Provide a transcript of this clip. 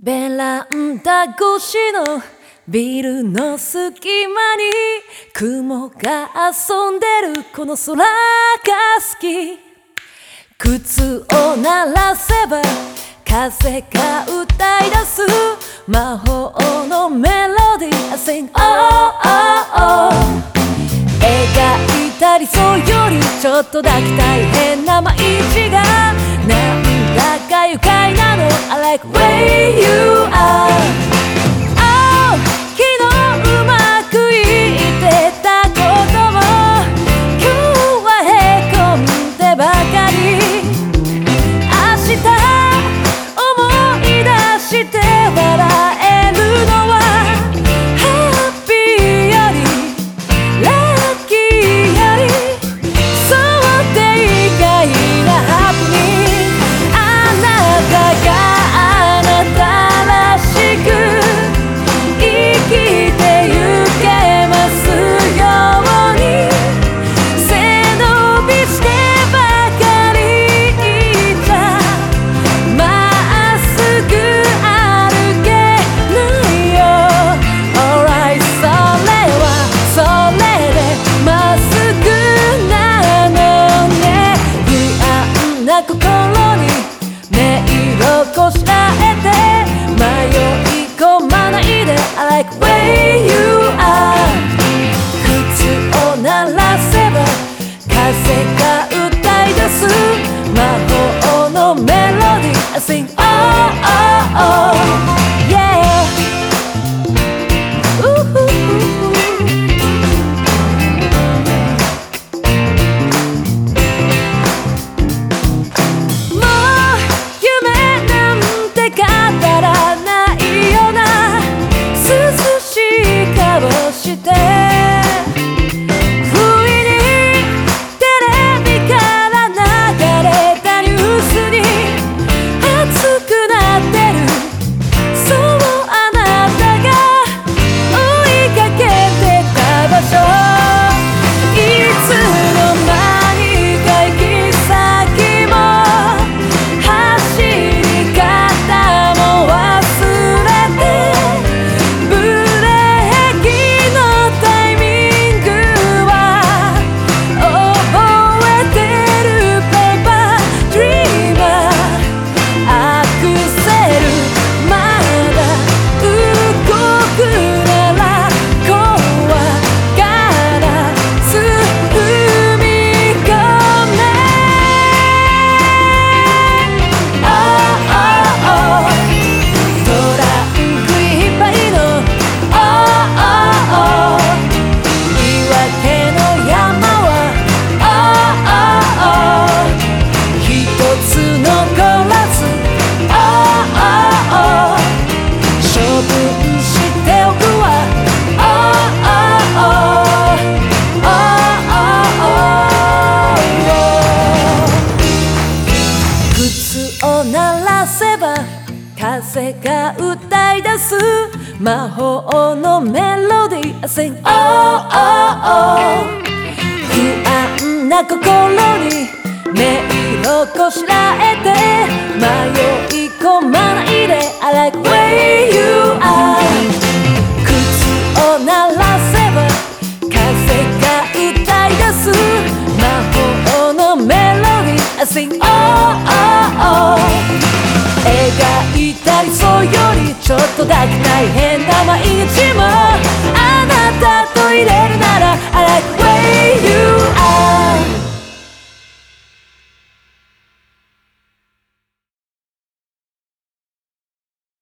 ベランダ越しのビルの隙間に雲が遊んでるこの空が好き。靴を鳴らせば風が歌い出す魔法のメロディー。I sing oh oh oh 描いた理想よりちょっとだけ大変な毎日がなんだか愉快なの I like way you are つ残らず。Oh oh oh 処分しておくわ Oh oh oh Oh oh oh 靴を鳴らせば風が歌い出す魔法のメロディー I sing oh oh oh 不安な心に音色こしらえて迷い込まないで。I like way you are. 靴を鳴らせば風が歌い出す。魔法のメロディー。I sing oh oh oh. 描いた理想よりちょっとだけ大変な毎日も。あなたと入れるな